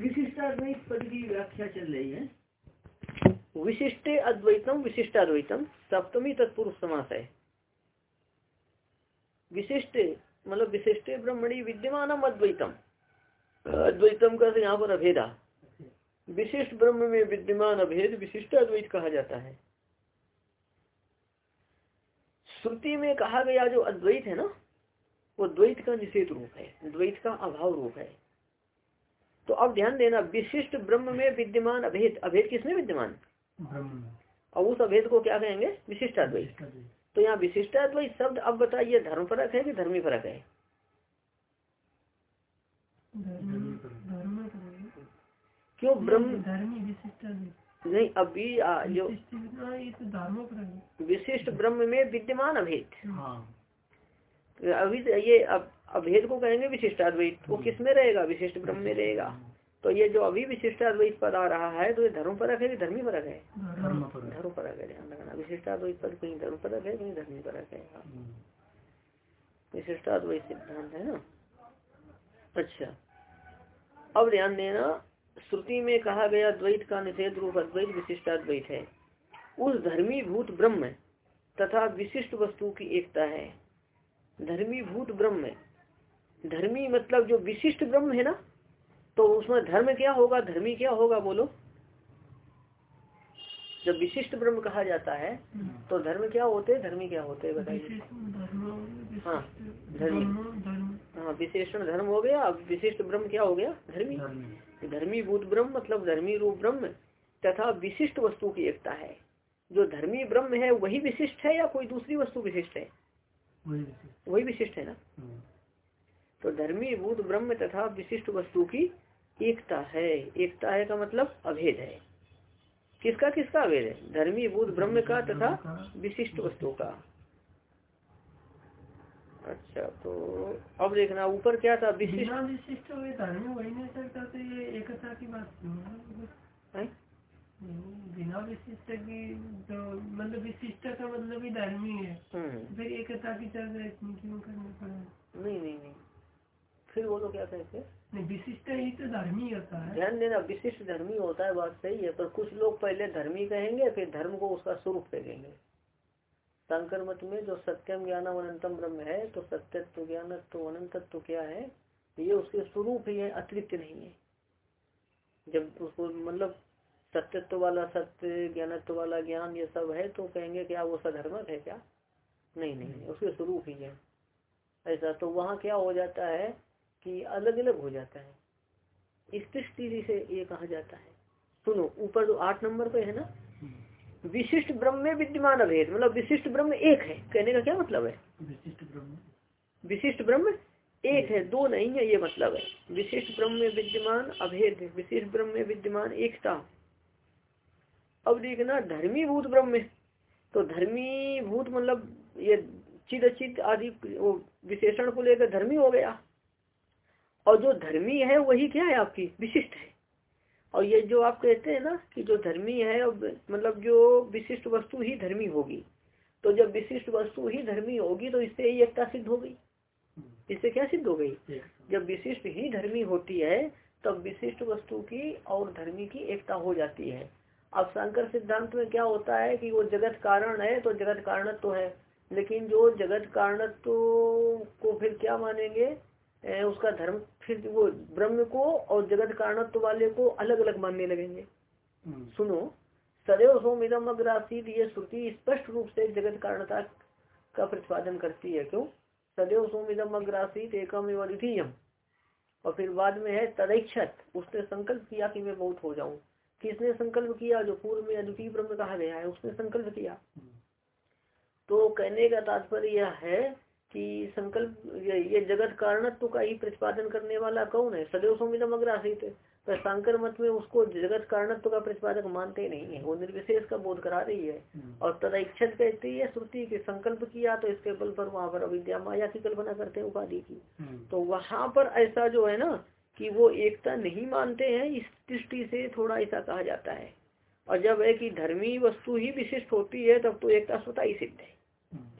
विशिष्टाद्वैत पद की व्याख्या चल रही है। विशिष्ट अद्वैतम विशिष्टाद्वैतम सप्तमी तत्पुरुष समास है। विशिष्ट मतलब विशिष्ट ब्रह्मणी विद्यमान अद्वैतम। अद्वैतम का यहाँ पर अभेदा विशिष्ट ब्रह्म में विद्यमान अभेद विशिष्ट अद्वैत कहा जाता है। श्रुति में कहा गया जो अद्वैत है ना, वो द्वैत का निषेध रूप है, द्वैत का अभाव रूप है। तो अब ध्यान देना विशिष्ट ब्रह्म में विद्यमान अभेद अभेद किसमें विद्यमान? और उस अभेद को क्या कहेंगे? विशिष्टाद्वैत तो यहाँ विशिष्टाद्वैत शब्द अब बताइए धर्म परक है कि धर्मी परक है? क्यों ब्रह्म धर्मी विशिष्ट नहीं अभी जो तो विशिष्ट ब्रह्म में विद्यमान अभेद। हाँ। अभी ये अब अभेद को कहेंगे विशिष्टाद्वैत वो किसमें रहेगा? विशिष्ट ब्रह्म में रहेगा। तो ये जो अभी विशिष्टाद्वैत पद आ रहा है तो ये धर्म परक है कि धर्मी परक है? धर्म परक। है ध्यान रखना। विशिष्टाद्वैत पद कहीं धर्म परक है कहीं धर्मी परक है। विशिष्टाद्वैत सिद्धांत है ना? अच्छा। अब ध्यान देना श्रुति में कहा गया द्वैत का निषेध रूप अद्वैत विशिष्टाद्वैत है। उस धर्मी भूत ब्रह्म तथा विशिष्ट वस्तु की एकता है। धर्मी भूत ब्रह्म धर्मी मतलब जो विशिष्ट ब्रह्म है ना तो उसमें धर्म क्या होगा धर्मी क्या होगा बोलो? जब विशिष्ट ब्रह्म कहा जाता है तो धर्म क्या होते हैं धर्मी क्या होते हैं बताइए हाँ धर्मी। हाँ विशेषण धर्म हो गया अब विशिष्ट ब्रह्म क्या हो गया? धर्मी। धर्मी। भूत ब्रह्म मतलब धर्मी रूप ब्रह्म तथा विशिष्ट वस्तु की एकता है। जो धर्मी ब्रह्म है वही विशिष्ट है या कोई दूसरी वस्तु विशिष्ट है? वही विशिष्ट। है ना? हम्म। तो धर्मी भूत ब्रह्म तथा विशिष्ट वस्तु की एकता है। एकता है का मतलब अभेद है। किसका किसका अभेद है? धर्मी भूत ब्रह्म का तथा विशिष्ट वस्तु का। अच्छा तो अब देखना ऊपर क्या था? विशिष्ट विशिष्ट वही नहीं सकता तो ये एकता की बात बिना विशिष्ट की जो मतलब विशिष्ट का मतलब ही धर्मी है। हम्म। फिर एकता की चर्चा क्यों करनी पड़े नहीं नहीं नहीं। फिर वो तो क्या कहते नहीं विशिष्ट ही तो धर्मी होता है। ध्यान देना विशिष्ट धर्मी होता है बात सही है पर कुछ लोग पहले धर्मी कहेंगे फिर धर्म को उसका स्वरूप कहेंगे शंकर मत में जो सत्यम ज्ञान अनंतम ब्रह्म है तो सत्यत्व ज्ञान तो अनंत तो क्या है? ये उसके स्वरूप ही है अतिरिक्त नहीं है। जब उसको मतलब सत्यत्व वाला सत्य ज्ञानत्व वाला ज्ञान ये सब है तो कहेंगे क्या वो सधर्मक है क्या? नहीं नहीं उसके स्वरूप ही है। ऐसा तो वहाँ क्या हो जाता है कि अलग अलग हो जाता है। इस दृष्टि से ये कहा जाता है। सुनो ऊपर जो आठ नंबर पे है ना? विशिष्ट ब्रह्म में विद्यमान अभेद मतलब विशिष्ट ब्रह्म एक है। कहने का क्या मतलब है? विशिष्ट ब्रह्म। विशिष्ट ब्रह्म एक है दो नहीं है ये मतलब है। विशिष्ट ब्रह्म में विद्यमान अभेद विशिष्ट ब्रह्म में विद्यमान एकता। अब देखना धर्मी भूत ब्रह्म तो धर्मी भूत मतलब ये चिद चिद आदि वो विशेषण को लेकर धर्मी हो गया। और जो धर्मी है वही क्या है आपकी? विशिष्ट है। और ये जो आप कहते हैं ना कि जो धर्मी है मतलब जो विशिष्ट वस्तु ही धर्मी होगी। तो जब विशिष्ट वस्तु ही धर्मी होगी तो इससे ही एकता सिद्ध हो गई। इससे क्या सिद्ध हो गई? जब विशिष्ट ही धर्मी होती है तब विशिष्ट वस्तु की और धर्मी की एकता हो जाती है। अब शंकर सिद्धांत में क्या होता है कि वो जगत कारण है तो जगत कारण तो है। लेकिन जो जगत कारणत्व तो को फिर क्या मानेंगे? उसका धर्म फिर वो ब्रह्म को और जगत कारणत्व वाले को अलग अलग मानने लगेंगे। हम्म। सुनो सदैव सोमिदम अग्रासित ये श्रुति स्पष्ट रूप से जगत कारणता का प्रतिपादन करती है। क्यों? सदैव सोमिदम अग्रासित एकम एवं और फिर बाद में है तदैक्षत। उसने संकल्प किया कि मैं बहुत हो जाऊँ। किसने संकल्प किया? जो पूर्व में अद्वितीय ब्रह्म कहा गया है उसने संकल्प किया। तो कहने का तात्पर्य यह है कि संकल्प ये, जगत कारणत्व का ही प्रतिपादन करने वाला कौन है? सदैव संविधम अग्रासित पर शंकर मत में उसको जगत कारणत्व का प्रतिपादक मानते नहीं है। वो निर्विशेष का बोध करा रही है। और तदैक्षत कहती है श्रुति के संकल्प किया तो इसके बल पर वहाँ पर अविद्या माया की कल्पना करते हैं उपाधि की। तो वहाँ पर ऐसा जो है ना कि वो एकता नहीं मानते हैं इस दृष्टि से थोड़ा ऐसा कहा जाता है। और जब है कि धर्मी वस्तु ही विशिष्ट होती है तब तो एकता स्वतः ही सिद्ध है।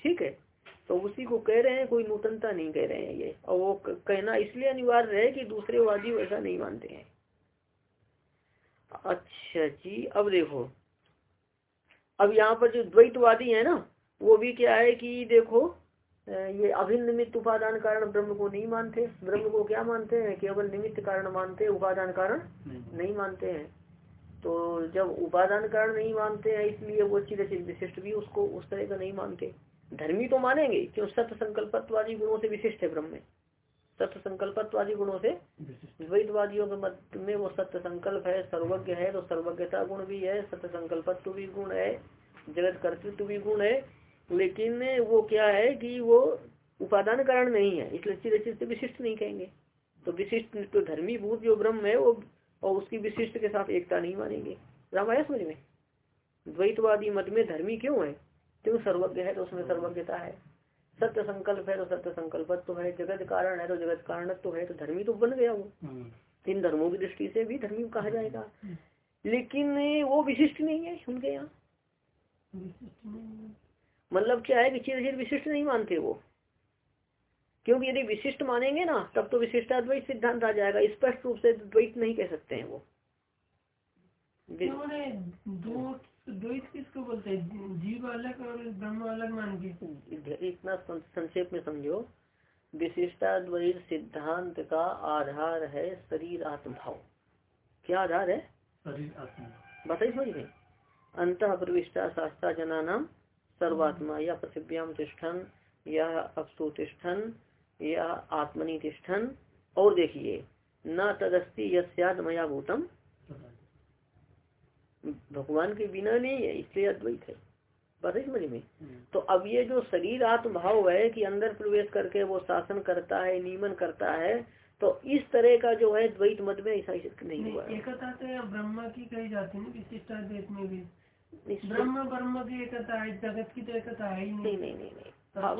ठीक है? तो उसी को कह रहे हैं कोई नूतनता नहीं कह रहे हैं ये। और वो कहना इसलिए अनिवार्य है कि दूसरे वादी वैसा नहीं मानते हैं। अच्छा जी अब देखो। अब यहाँ पर जो द्वैतवादी है ना वो भी क्या है कि देखो ये अभिन्न निमित्त उपादान कारण ब्रह्म को नहीं मानते। ब्रह्म को क्या मानते हैं? केवल निमित्त कारण मानते हैं उपादान कारण नहीं। मानते हैं। तो जब उपादान कारण नहीं मानते हैं इसलिए वो चिर विशिष्ट भी उसको उस तरह का नहीं मानते। धर्मी तो मानेंगे क्यों सत्य संकल्पत्वादी गुणों से विशिष्ट है ब्रह्म सत्य संकल्पत्वादी गुणों से द्वैतवादियों के मत में वो सत्य संकल्प है सर्वज्ञ है तो सर्वज्ञता गुण भी है सत्य संकल्पत्व भी गुण है जगत कर्तृत्व भी गुण है लेकिन वो क्या है कि वो उपादान कारण नहीं है इसलिए चीज़ चिर से विशिष्ट नहीं कहेंगे। तो विशिष्ट तो धर्मी भूत जो ब्रह्म है वो और उसकी विशिष्ट के साथ एकता नहीं मानेंगे। रामाया समझ में? द्वैतवादी मत में धर्मी क्यों है? क्यों सर्वज्ञ है तो उसमें सर्वज्ञता है। सत्य संकल्प है तो सत्य संकल्प तो है। जगत कारण है तो जगत कारण तो है। तो धर्मी तो बन गया वो। हम्म। इन धर्मों की दृष्टि से भी धर्मी कहा जाएगा। लेकिन वो विशिष्ट नहीं है उनके यहाँ। मतलब क्या है कि चिर विशिष्ट नहीं मानते वो। क्योंकि यदि विशिष्ट मानेंगे ना तब तो विशिष्टाद्वैत सिद्धांत आ जाएगा। स्पष्ट रूप से द्वैत नहीं कह सकते हैं वो। द्वैत किसको बोलते हैं? जीव अलग और ब्रह्म अलग मान के। इतना संक्षेप में समझो। विशिष्टाद्वैत सिद्धांत का आधार है शरीर आत्मभाव क्या आधार है? शरीर आत्मा बताइए समझ गए अंत प्रविष्टा शास्त्रा जना नाम सर्वात्मा या पृथ्व्याम तिष्ठन या अपसु तिष्ठन या आत्मनि तिष्ठन। और देखिए न तदस्ती यद मया भूतम भगवान के बिना नहीं है इसलिए अद्वैत है। बात है समझ में? हम्म। तो अब ये जो शरीर आत्मभाव है कि अंदर प्रवेश करके वो शासन करता है नियमन करता है तो इस तरह का जो है द्वैत मत में ऐसा नहीं हुआ एकता तो ब्रह्म की कही जाती है विशिष्टा में भी। ब्रह्म ब्रह्म की एकता है जगत की तो एकता है ही नहीं। नहीं नहीं नहीं तो हाँ,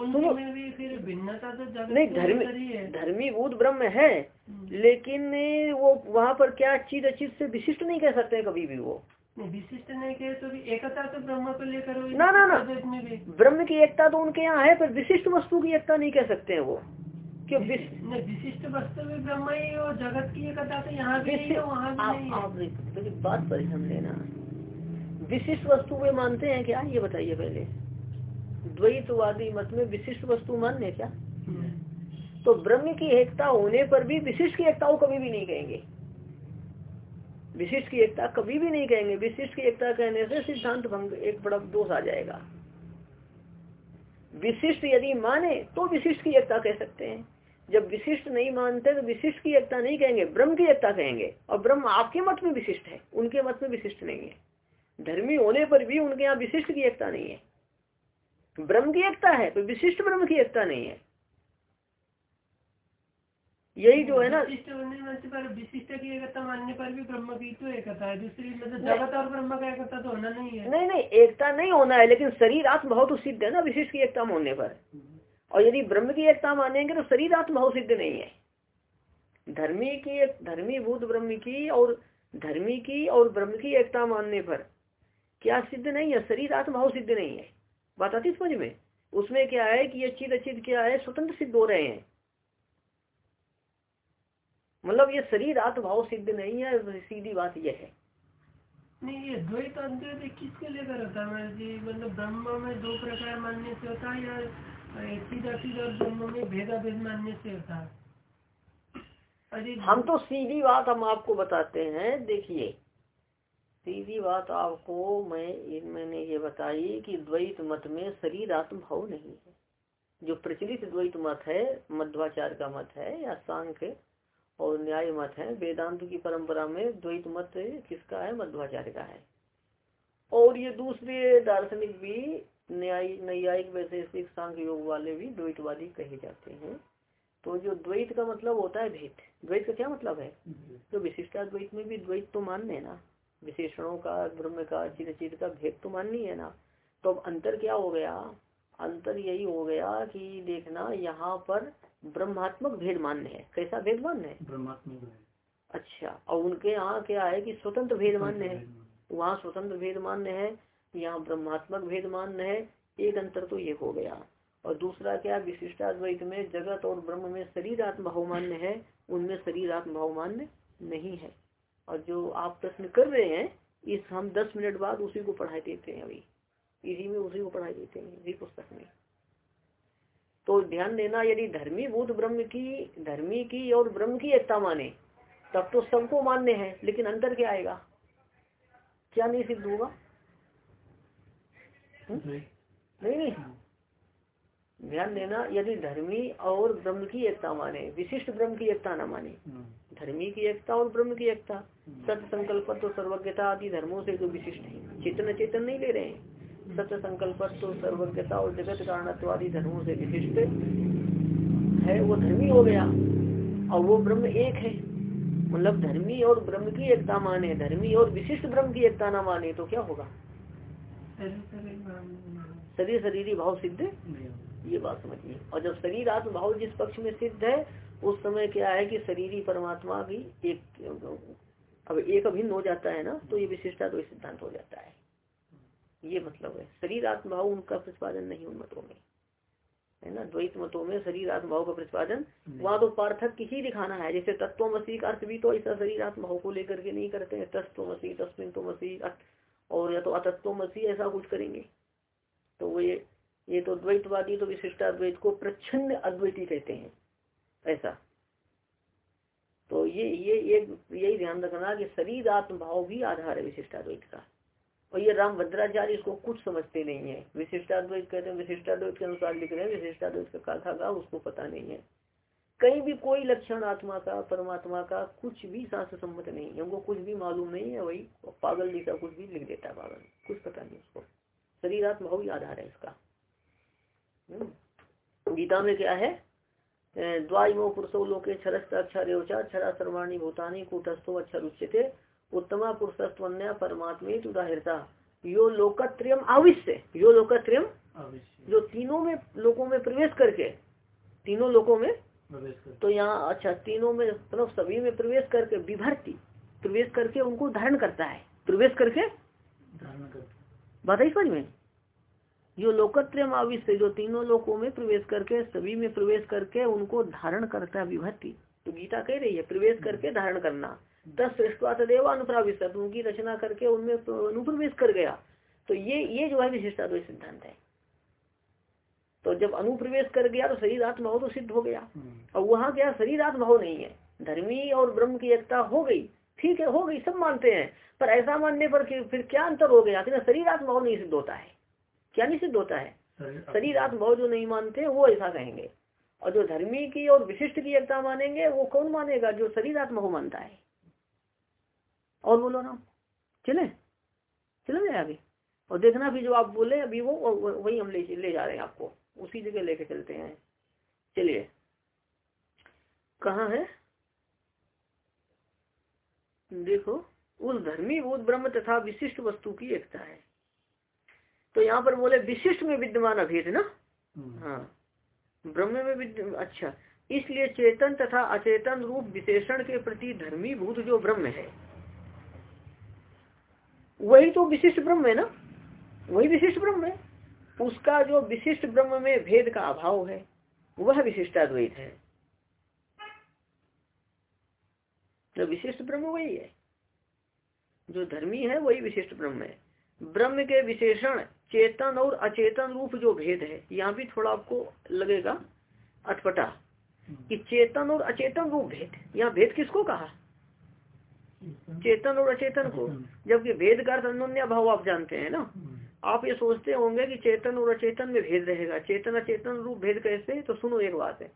भिन्नता तो जगत नहीं धर्मी धर्मी भूत ब्रह्म है हम्म। लेकिन वो वहाँ पर क्या चीज़ अचीज से विशिष्ट नहीं कह सकते कभी भी वो। विशिष्ट नहीं कहे तो भी एकता तो ब्रह्म को लेकर ना ना ना। ब्रह्म की एकता तो उनके यहाँ है पर विशिष्ट वस्तु की एकता नहीं कह सकते हैं वो। क्यों? विशिष्ट वस्तु भी ब्रह्म ही और जगत की एकता तो यहाँ भी नहीं वहाँ भी नहीं बात पर ध्यान देना। विशिष्ट वस्तु वे मानते हैं क्या? ये बताइए पहले। द्वैतवादी मत में विशिष्ट वस्तु मान्य क्या। तो ब्रह्म की एकता होने पर भी विशिष्ट की एकता कभी भी नहीं कहेंगे। विशिष्ट की एकता कभी भी नहीं कहेंगे। विशिष्ट की एकता कहने से सिद्धांत भंग, एक बड़ा दोष आ जाएगा। विशिष्ट यदि माने तो विशिष्ट की एकता कह सकते हैं। जब विशिष्ट नहीं मानते तो विशिष्ट की एकता नहीं कहेंगे, ब्रह्म की एकता कहेंगे। और ब्रह्म आपके मत में विशिष्ट है, उनके मत में विशिष्ट नहीं है। धर्मी होने पर भी उनके यहाँ विशिष्ट की एकता नहीं है। ब्रह्म की एकता है तो विशिष्ट ब्रह्म की एकता नहीं है। यही जो है ना विशिष्ट की एकता मानने पर भी ब्रह्म की तो एकता है। दूसरी मतलब जगत और ब्रह्म का एकता तो होना नहीं है। नहीं नहीं एकता नहीं होना है लेकिन शरीर आत्म भाव तो सिद्ध है ना विशिष्ट की एकता मानने पर। और यदि ब्रह्म की एकता मानेंगे तो शरीर आत्म भाव सिद्ध नहीं है। धर्मी की धर्मी भूत ब्रह्म की और धर्मी की और ब्रह्म की एकता मानने पर क्या सिद्ध नहीं है? शरीर आत्म भाव सिद्ध नहीं है। बात आती समझ में? उसमें क्या है कि ये चिद अचित क्या है? स्वतंत्र सिद्ध हो रहे हैं। मतलब ये शरीर आत्मभाव सिद्ध नहीं है सीधी बात यह है। नहीं ये द्वैत अद्वैत किसके लेकर होता है जी मतलब ब्रह्म में दो प्रकार मानने से होता है या सीधा सीधा ब्रह्म में भेदा भेद मानने से होता है? हम तो सीधी बात हम आपको बताते हैं देखिए। सीधी बात आपको मैं मैंने ये बताई कि द्वैत मत में शरीर आत्म भाव नहीं है। जो प्रचलित द्वैत मत है मध्वाचार का मत है या सांख्य और न्याय मत है। वेदांत की परंपरा में द्वैत मत किसका है? मध्वाचार्य का है। और ये दूसरे दार्शनिक भी न्याय न्यायिक वैशेषिक सांख्य योग वाले भी द्वैतवादी कहे जाते हैं। तो जो द्वैत का मतलब होता है भेद। द्वैत का क्या मतलब है? तो विशिष्टाद्वैत में भी द्वैत तो मानने है ना। विशेषणों का ब्रह्म का चिर चिर का भेद तो माननी है ना। तो अब अंतर क्या हो गया? अंतर यही हो गया कि देखना यहाँ पर ब्रह्मात्मक भेद मान्य है। कैसा भेद मान्य है? ब्रह्मात्मक अच्छा और उनके यहाँ क्या है कि स्वतंत्र भेद मान्य है? वहाँ स्वतंत्र भेद मान्य है यहाँ ब्रह्मात्मक भेद मान्य है एक अंतर तो ये हो गया। और दूसरा क्या विशिष्टाद्वैत में जगत और ब्रह्म में शरीर आत्म भाव मान्य है उनमें शरीर आत्म भाव मान्य नहीं है। और जो आप प्रश्न कर रहे हैं इस हम दस मिनट बाद उसी को पढ़ाई देते हैं अभी। इसी में उसी को पढ़ाई देते हैं इसी पुस्तक में। तो ध्यान देना यदि धर्मी भूत ब्रह्म की धर्मी की और ब्रह्म की एकता माने तब तो सबको मान्य है लेकिन अंतर क्या आएगा? क्या नहीं सिद्ध होगा? नहीं। नहीं ध्यान देना यदि धर्मी और ब्रह्म की एकता माने विशिष्ट ब्रह्म की एकता न माने धर्मी की एकता और ब्रह्म की एकता सत्य संकल्प तो सर्वज्ञता आदि धर्मों से जो विशिष्ट है चेतन चेतन नहीं ले रहे हैं। सत्य संकल्प तो सर्वज्ञता और जगत कारणत्व आदि धर्मों से विशिष्ट है, वो धर्मी हो गया। और वो ब्रह्म एक है। मतलब धर्मी और ब्रह्म की एकता माने, धर्मी और विशिष्ट ब्रह्म की एकता ना माने तो क्या होगा? शरीर शरीर भाव सिद्ध? ये बात समझिए। और जब शरीर आत्म भाव जिस पक्ष में सिद्ध है, उस समय क्या है कि शरीरी परमात्मा भी एक, अब एक अभिन्न हो जाता है ना तो ये विशिष्टा तो सिद्धांत हो जाता है। ये मतलब है। शरीर आत्म भाव उनका प्रतिपादन नहीं उन मतों में। है ना? द्वैत मतों में शरीर आत्म भाव का प्रतिपादन। वहाँ तो पार्थक ही दिखाना है। जैसे तत्व मसीह का अर्थ भी तो ऐसा शरीर आत्म भाव को लेकर के नहीं करते हैं। तत्व मसीह तस्मिन तो मसीह और या तो अतत्व मसीह ऐसा कुछ करेंगे। तो वो ये ये तो द्वैतवादी तो विशिष्टाद्वैत को प्रच्छन्न अद्वैती कहते हैं। ऐसा। तो ये ये एक यही ध्यान रखना कि शरीर आत्मभाव भी आधार है विशिष्टाद्वैत का। और ये राम भद्राचार्य इसको कुछ समझते नहीं है। विशिष्टाद्वैत कहते हैं, विशिष्टाद्वैत के अनुसार लिख रहे हैं, विशिष्टाद्वैत का कथा का उसको पता नहीं है। कहीं भी कोई लक्षण आत्मा का, परमात्मा का कुछ भी शास्त्र सम्मत नहीं है। उनको कुछ भी मालूम नहीं है वही पागल जैसा कुछ भी लिख देता है पागल। कुछ पता नहीं उसको। शरीर आत्मा ही आधार है इसका। हम्म। गीता में क्या है? द्वाइमो पुरुषो लोके क्षरस्त अक्षर क्षरा सर्वाणी भूतानी कूटस्थो अक्षर उच्चते उत्तमा पुरुषत्वन्या परमात्मे उदाहरता यो लोकत्रियम आविश्य यो लोकत्रियम जो तीनों में लोगों में प्रवेश करके तीनों लोगों में तो यहाँ अच्छा तीनों में मतलब सभी में प्रवेश करके विभर्ती प्रवेश करके उनको धारण करता है। प्रवेश करके? धारण करता समझ में? जो लोकत्रय आविष्य जो तीनों लोकों में प्रवेश करके सभी में प्रवेश करके उनको धारण करता है विभक्ति तो गीता कह रही है प्रवेश करके धारण करना। दस श्रेष्ठवा तदेव अनुप्राविष्ट उनकी रचना करके उनमें अनुप्रवेश कर गया। तो ये ये जो है विशिष्टाद्वैत सिद्धांत है। तो जब अनुप्रवेश कर गया तो शरीर आत्मा हो तो सिद्ध हो गया। और वहाँ क्या शरीर आत्मा हो नहीं है। धर्मी और ब्रह्म की एकता हो गई। ठीक है हो गई सब मानते हैं। पर ऐसा मानने पर फिर क्या अंतर हो गया? कि शरीर आत्मा नहीं सिद्ध होता है। क्या नहीं सिद्ध होता है? शरीर आत्मभाव जो नहीं मानते वो ऐसा कहेंगे। और जो धर्मी की और विशिष्ट की एकता मानेंगे वो कौन मानेगा? जो शरीर आत्मा मानता है। और बोलो ना। चले? चले जाए आगे। और देखना भी जो आप बोले अभी वो वही हम ले ले जा रहे हैं आपको। उसी जगह लेके चलते हैं। चलिए। कहा है? देखो उस धर्मी भूत ब्रह्म तथा विशिष्ट वस्तु की एकता है। तो यहाँ पर बोले विशिष्ट में विद्यमान अभेद ना? हम्म। हाँ। ब्रह्म में विद्य अच्छा। इसलिए चेतन तथा अचेतन रूप विशेषण के प्रति धर्मी भूत जो ब्रह्म है। वही तो विशिष्ट ब्रह्म है ना? वही विशिष्ट ब्रह्म है। उसका जो विशिष्ट ब्रह्म में भेद का अभाव है, वह विशिष्टाद्वैत है। जो विशिष्ट ब्रह्म वही है। जो धर्मी है, वही विशिष्ट ब्रह्म है। ब्रह्म के विशेषण चेतन और अचेतन रूप जो भेद है, यहाँ भी थोड़ा आपको लगेगा अटपटा, कि चेतन और अचेतन रूप भेद। यहाँ भेद किसको कहा? चेतन और अचेतन को। जबकि भेद का अन्य भाव आप जानते हैं ना। आप ये सोचते होंगे कि चेतन और अचेतन में भेद रहेगा। चेतन अचेतन रूप भेद कैसे? तो सुनो एक बात है।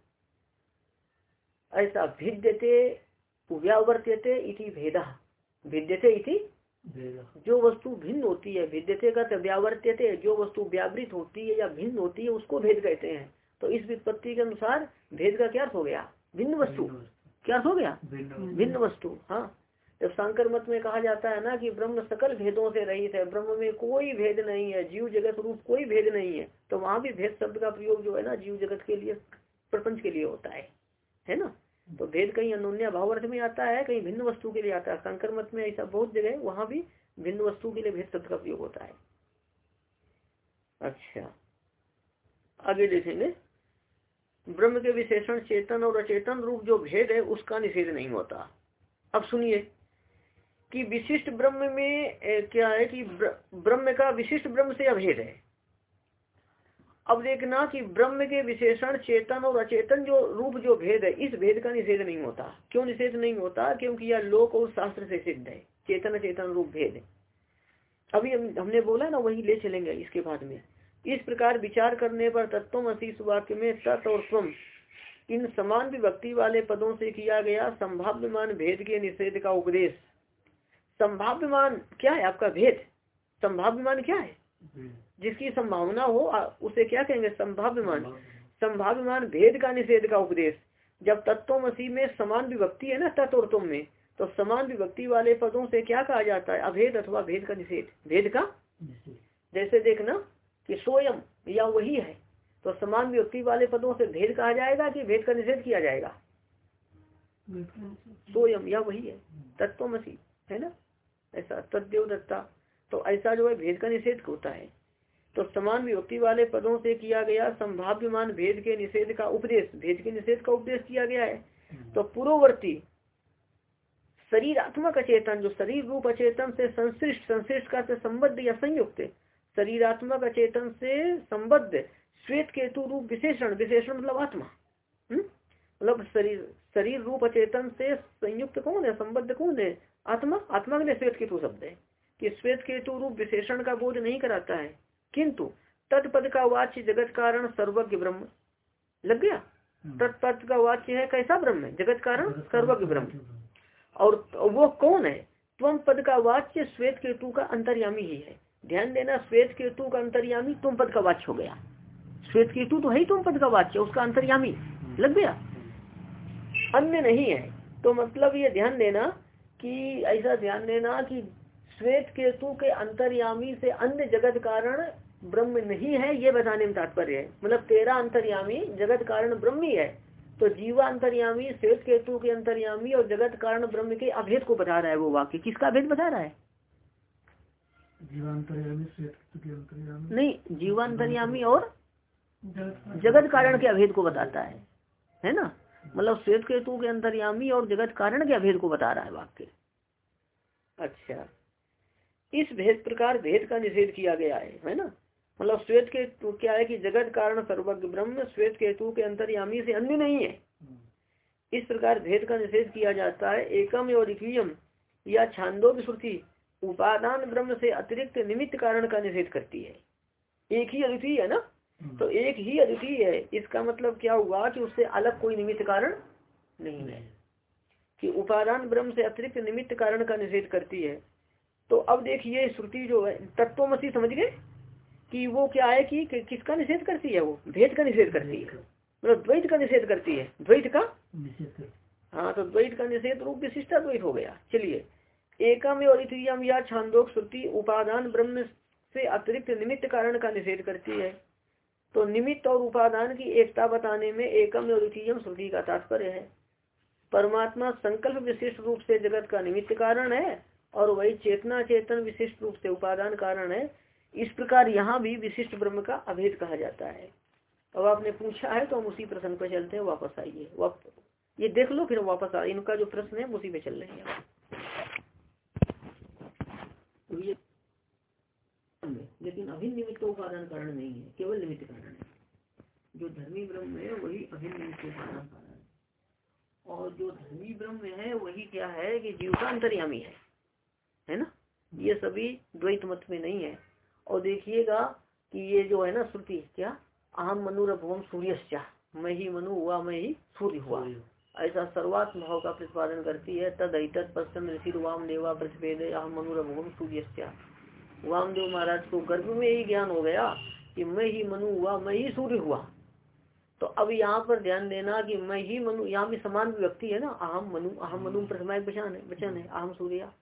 ऐसा भिद्यते व्यावर्त्यते इति भेदा। भिद्यते इति जो वस्तु भिन्न होती है। भिद्यते का व्यावर्त्यते जो वस्तु व्यावृत होती है या भिन्न होती है उसको भेद कहते हैं। तो इस विपत्ति के अनुसार भेद का क्या हो गया? भिन्न वस्तु। क्या हो गया? भिन्न वस्तु हाँ। जब शंकर मत में कहा जाता है ना कि ब्रह्म सकल भेदों से रहित है, ब्रह्म में कोई भेद नहीं है, जीव जगत रूप कोई भेद नहीं है तो वहाँ भी भेद शब्द का प्रयोग जो है ना जीव जगत के लिए, प्रपंच के लिए होता है है ना? तो भेद कहीं अनुन्या भाव अर्थ में आता है, कहीं भिन्न वस्तु के लिए आता है। शंकर मत में ऐसा बहुत जगह है, वहाँ भी भिन्न वस्तु के लिए भेद शब्द का प्रयोग होता है। अच्छा आगे देखेंगे। ब्रह्म के विशेषण चेतन और अचेतन रूप जो भेद है, उसका निषेध नहीं होता। अब सुनिए। कि विशिष्ट ब्रह्म में क्या है कि ब्रह्म का विशिष्ट ब्रह्म से अभेद है। अब देखना कि ब्रह्म के विशेषण चेतन और अचेतन जो रूप जो भेद है इस भेद का निषेध नहीं होता। क्यों निषेध नहीं होता? क्योंकि यह लोक और शास्त्र से सिद्ध है। चेतन अचेतन रूप भेद। अभी हम, हमने बोला ना वही ले चलेंगे इसके बाद में। इस प्रकार विचार करने पर तत्व अशीष वाक्य में तत् और स्वम इन समान विभक्ति वाले पदों से किया गया संभाव्यमान भेद के निषेध का उपदेश। संभाव्यमान क्या है आपका भेद? संभाव्यमान क्या है? जिसकी संभावना हो उसे क्या कहेंगे? संभाव्यमान। संभाव्यमान। भेद का निषेध का उपदेश। जब तत्व मसीह में समान विभक्ति है ना तत्व और तुम में तो समान विभक्ति वाले पदों से क्या कहा जाता है? अभेद अथवा भेद का निषेध। भेद का? जैसे देखना कि स्वयं या वही है तो समान विभक्ति वाले पदों से भेद कहा जाएगा कि भेद का निषेध किया जाएगा। स्वयं या वही है। तत्व मसीह है ना? ऐसा तद्देव दत्ता तो ऐसा जो है भेद का निषेध होता है। तो समान विभक्ति वाले पदों से किया गया संभाव्यमान भेद के निषेध का उपदेश, भेद के निषेध का उपदेश किया गया है। तो पूर्ववर्ती शरीरात्मक अचेतन, जो शरीर रूप अचेतन से संश्लिष्ट संश्लिष्ट का से संबद्ध या संयुक्त, शरीरात्मक अचेतन से संबद्ध श्वेत केतु रूप विशेषण विशेषण मतलब आत्मा। हम्म? मतलब शरीर शरीर रूप अचेतन से संयुक्त कौन है? संबद्ध कौन है? आत्मा आत्मा के लिए श्वेत केतु शब्द है। कि श्वेत केतु रूप विशेषण का बोध नहीं कराता है। किंतु तत्पद का वाच्य जगत कारण सर्वज्ञ ब्रह्म। लग गया? हम्म। तत्पद का वाच्य है कैसा ब्रह्म है? जगत कारण सर्वज्ञ ब्रह्म। और वो कौन है? तुम पद का वाच्य श्वेत केतु का अंतर्यामी ही है। ध्यान देना श्वेत केतु का अंतर्यामी तुम पद का वाच्य हो गया। श्वेत केतु तो है ही तुम पद का वाच्य उसका अंतर्यामी। लग गया? अन्य नहीं है। तो मतलब ये ध्यान देना कि ऐसा ध्यान देना कि श्वेत केतु के अंतर्यामी से अन्य जगत कारण ब्रह्म नहीं है ये बताने में तात्पर्य है। मतलब तेरा अंतर्यामी जगत कारण ब्रह्म ही। है तो जीवा अंतर्यामी श्वेत केतु के अंतर्यामी और जगत कारण ब्रह्म के अभेद को बता रहा है वो वाक्य। किसका अभेद बता रहा है? जीवांतरयामी नहीं जीवांतर्यामी और जगत कारण के अभेद को बताता है। है ना? मतलब श्वेत केतु के अंतर्यामी और जगत कारण के अभेद को बता रहा है वाक्य। अच्छा। इस भेद प्रकार भेद का निषेध किया गया है है ना? मतलब श्वेत के तो क्या है कि जगत कारण सर्वज्ञ ब्रह्म श्वेत केतु के अंतर्यामी से अन्य नहीं है। इस प्रकार भेद का निषेध किया जाता है एकम और द्वितीयम या छांदो श्रुति उपादान ब्रह्म से अतिरिक्त निमित्त कारण का निषेध करती है। एक ही अद्वितीय है ना? तो एक ही अद्वितीय है इसका मतलब क्या हुआ कि उससे अलग कोई निमित्त कारण नहीं है। कि उपादान ब्रह्म से अतिरिक्त निमित्त कारण का निषेध करती है। तो अब देखिए श्रुति जो है तत्वमसी समझ गए? कि वो क्या है कि, कि किसका निषेध करती है वो? भेद का निषेध करती है। मतलब द्वैत का निषेध करती है। द्वैत का? हाँ। तो द्वैत का निषेध रूप विशिष्टा द्वैत हो गया। चलिए। एकम और या छांदोक श्रुति उपादान ब्रह्म से अतिरिक्त निमित्त कारण का निषेध करती है। तो निमित्त और उपादान की एकता बताने में एकम और श्रुति का तात्पर्य है। परमात्मा संकल्प विशिष्ट रूप से जगत का निमित्त कारण है और वही चेतना चेतन विशिष्ट रूप से उपादान कारण है। इस प्रकार यहाँ भी विशिष्ट ब्रह्म का अभेद कहा जाता है। अब आपने पूछा है तो हम उसी प्रसंग पर चलते हैं, वापस आइए। वाप... ये देख लो, फिर वापस आ इनका जो प्रश्न है, उसी पे चल रहे हैं। ये लेकिन अभिन्न निमित्त उपादान कारण नहीं है केवल निमित्त कारण है। जो धर्मी ब्रह्म है वही अभिन्न निमित्त उपादान कारण है। और जो धर्मी ब्रह्म है वही क्या है कि जीव का अंतर्यामी है। है ना? ये सभी द्वैत मत में नहीं है। और देखिएगा कि ये जो है ना श्रुति क्या? अहम मनुरभवम सूर्य मैं ही मनु हुआ मैं ही सूर्य हुआ। ऐसा सर्वात्म भाव का प्रतिपादन करती है तद तद पश्चिम ऋषि वाम देवा प्रतिपेद अहम मनुरभवम सूर्य वामदेव महाराज को गर्भ में ही ज्ञान हो गया कि मैं ही मनु हुआ मैं ही सूर्य हुआ। तो अब यहाँ पर ध्यान देना कि मैं ही मनु यहाँ भी समान व्यक्ति है ना अहम मनु अहम मनु प्रथमा वचन है वचन है अहम सूर्या।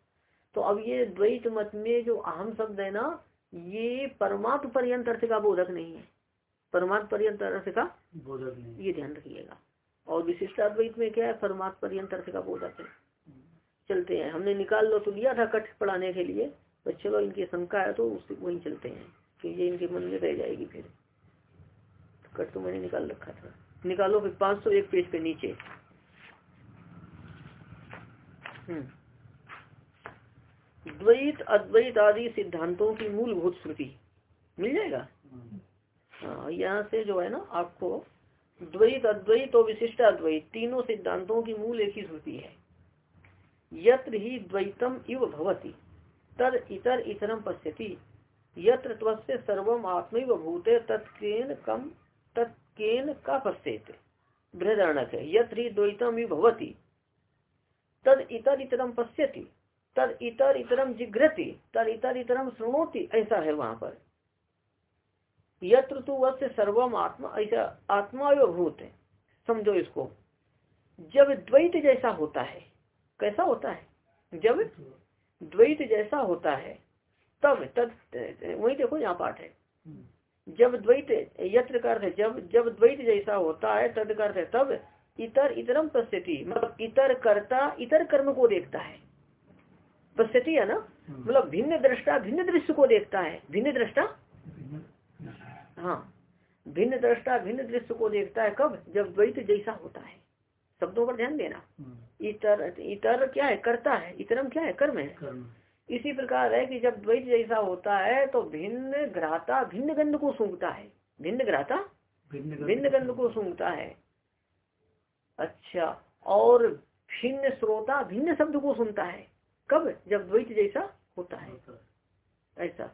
तो अब ये द्वैत मत में जो अहम शब्द है ना ये परमात्म पर्यंत अर्थ का बोधक नहीं है। परमात्म पर्यंत अर्थ का बोधक नहीं ये ध्यान रखिएगा। और विशिष्ट विशिष्टाद्वैत में क्या है? परमात्म पर्यंत अर्थ का बोधक है। चलते हैं। हमने निकाल लो तो लिया था कट पढ़ाने के लिए। तो चलो इनकी शंका है तो उससे वही चलते हैं, कि ये इनके मन में रह जाएगी फिर। तो कट तो मैंने निकाल रखा था। निकालो फिर पाँच सौ एक पेज पे नीचे। हम्म। द्वैत, अद्वैत आदि सिद्धांतों की मूलभूत श्रुति मिल जाएगा? हाँ यहाँ से जो है ना, आपको द्वैत, अद्वैत और विशिष्ट अद्वैत तीनों सिद्धांतों की मूल एक ही श्रुति है। यत्र ही द्वैतम इव भवती। तद इतर इतरम पश्यति। यत्र त्वस्य सर्वम आत्मैव भूते तत्केन कम तत्केन का पश्यते? बृहदारणक है यत्र ही द्वैतम इव भवती। तद इतर इतरम पश्यति। तद इतर इतरम जिग्रति तद इतर इतरम सुनोति ऐसा है वहाँ पर। यत्र तो वह सर्वम आत्मा ऐसा आत्मा भूत। है समझो इसको। जब द्वैत जैसा होता है, कैसा होता है? जब द्वैत जैसा होता है तब तद वही देखो यहाँ पाठ है। जब द्वैत यत्र कर जब जब द्वैत जैसा होता है तद कर तब इतर इतरम पश्यति मतलब इतर कर्ता इतर कर्म को देखता है। पश्यति है ना? मतलब भिन्न दृष्टा भिन्न दृश्य को देखता है। भिन्न दृष्टा। हाँ। भिन्न दृष्टा भिन्न दृश्य को देखता है कब? जब द्वैत जैसा होता है। शब्दों पर ध्यान देना। इतर इतर क्या है? करता है। इतरम क्या है? कर्म है। इसी प्रकार है कि जब द्वैत जैसा होता है तो भिन्न ग्राता भिन्न गंध को सूंघता है। भिन्न ग्राता? भिन्न गंध को सूंघता है। अच्छा और भिन्न श्रोता भिन्न शब्द को सुनता है। कब? जब द्वैत जैसा होता है। ऐसा।